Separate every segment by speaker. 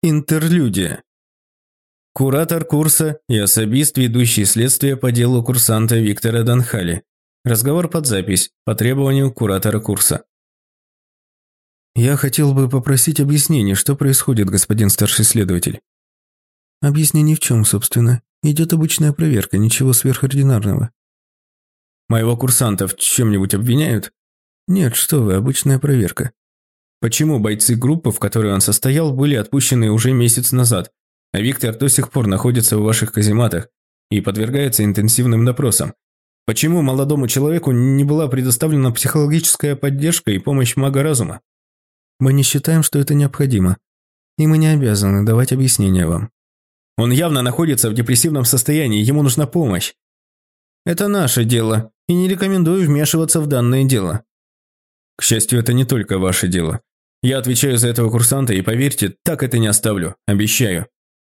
Speaker 1: Интерлюдия. Куратор курса и особист, ведущий следствие по делу курсанта Виктора Данхали. Разговор под запись по требованию куратора курса. Я хотел бы попросить объяснений, что происходит, господин старший следователь. Объяснений в чем, собственно? Идет обычная проверка, ничего сверхординарного. Моего курсанта в чем-нибудь обвиняют? Нет, что вы, обычная проверка. Почему бойцы группы, в которой он состоял, были отпущены уже месяц назад, а Виктор до сих пор находится в ваших казематах и подвергается интенсивным допросам? Почему молодому человеку не была предоставлена психологическая поддержка и помощь мага разума? Мы не считаем, что это необходимо, и мы не обязаны давать объяснения вам. Он явно находится в депрессивном состоянии, ему нужна помощь. Это наше дело, и не рекомендую вмешиваться в данное дело. К счастью, это не только ваше дело. Я отвечаю за этого курсанта, и поверьте, так это не оставлю. Обещаю.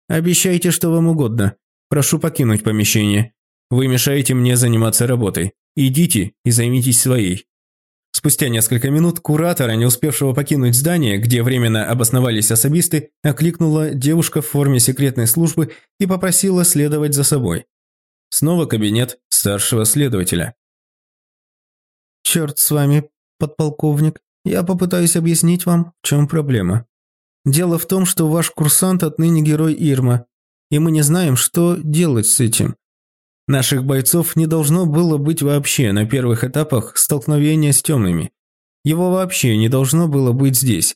Speaker 1: Обещайте, что вам угодно. Прошу покинуть помещение. Вы мешаете мне заниматься работой. Идите и займитесь своей. Спустя несколько минут куратора, не успевшего покинуть здание, где временно обосновались особисты, окликнула девушка в форме секретной службы и попросила следовать за собой. Снова кабинет старшего следователя. «Черт с вами, подполковник», я попытаюсь объяснить вам, в чем проблема. Дело в том, что ваш курсант отныне герой Ирма, и мы не знаем, что делать с этим. Наших бойцов не должно было быть вообще на первых этапах столкновения с темными. Его вообще не должно было быть здесь.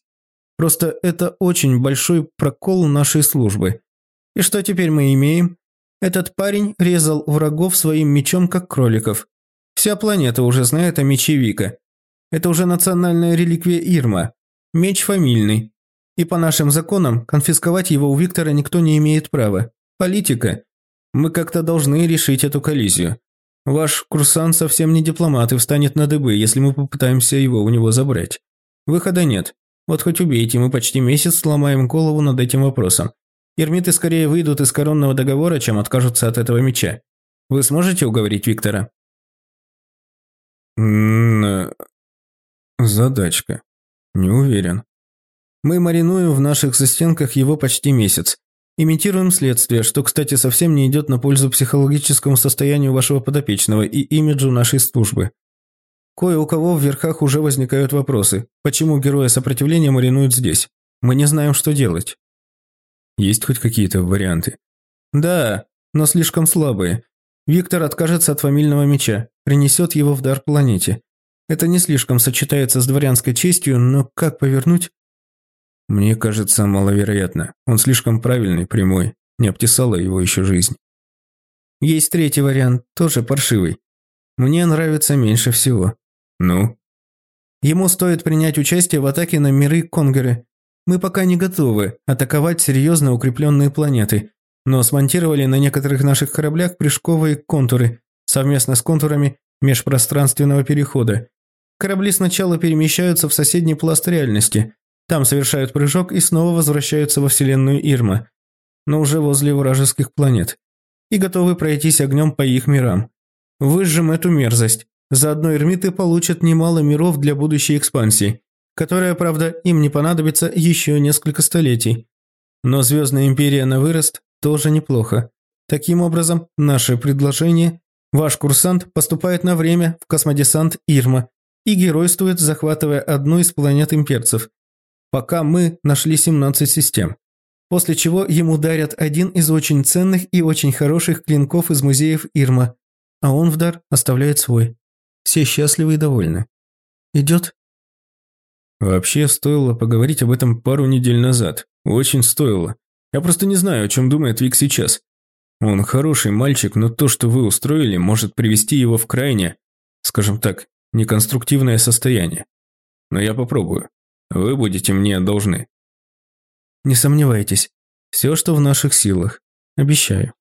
Speaker 1: Просто это очень большой прокол нашей службы. И что теперь мы имеем? Этот парень резал врагов своим мечом, как кроликов. Вся планета уже знает о мече Вика. Это уже национальная реликвия Ирма. Меч фамильный. И по нашим законам конфисковать его у Виктора никто не имеет права. Политика. Мы как-то должны решить эту коллизию. Ваш курсант совсем не дипломат и встанет на дыбы, если мы попытаемся его у него забрать. Выхода нет. Вот хоть убейте, мы почти месяц сломаем голову над этим вопросом. Ермиты скорее выйдут из коронного договора, чем откажутся от этого меча. Вы сможете уговорить Виктора? Задачка. Не уверен. Мы маринуем в наших застенках его почти месяц. Имитируем следствие, что, кстати, совсем не идет на пользу психологическому состоянию вашего подопечного и имиджу нашей службы. Кое у кого в верхах уже возникают вопросы, почему героя сопротивления маринуют здесь. Мы не знаем, что делать. Есть хоть какие-то варианты? Да, но слишком слабые. Виктор откажется от фамильного меча, принесет его в дар планете. Это не слишком сочетается с дворянской честью, но как повернуть? Мне кажется, маловероятно. Он слишком правильный, прямой. Не обтесала его еще жизнь. Есть третий вариант, тоже паршивый. Мне нравится меньше всего. Ну? Ему стоит принять участие в атаке на миры Конгеры. Мы пока не готовы атаковать серьезно укрепленные планеты, но смонтировали на некоторых наших кораблях прыжковые контуры совместно с контурами межпространственного перехода, Корабли сначала перемещаются в соседний пласт реальности, там совершают прыжок и снова возвращаются во вселенную Ирма, но уже возле вражеских планет, и готовы пройтись огнем по их мирам. Выжжем эту мерзость. Заодно эрмиты получат немало миров для будущей экспансии, которая, правда, им не понадобится еще несколько столетий. Но Звездная Империя на вырост тоже неплохо. Таким образом, наше предложение – ваш курсант поступает на время в космодесант Ирма и геройствует, захватывая одну из планет имперцев, пока мы нашли 17 систем. После чего ему дарят один из очень ценных и очень хороших клинков из музеев Ирма, а он в дар оставляет свой. Все счастливы и довольны. Идет? Вообще, стоило поговорить об этом пару недель назад. Очень стоило. Я просто не знаю, о чем думает Вик сейчас. Он хороший мальчик, но то, что вы устроили, может привести его в крайне, скажем так, неконструктивное состояние. Но я попробую. Вы будете мне должны. Не сомневайтесь. Все, что в наших силах. Обещаю.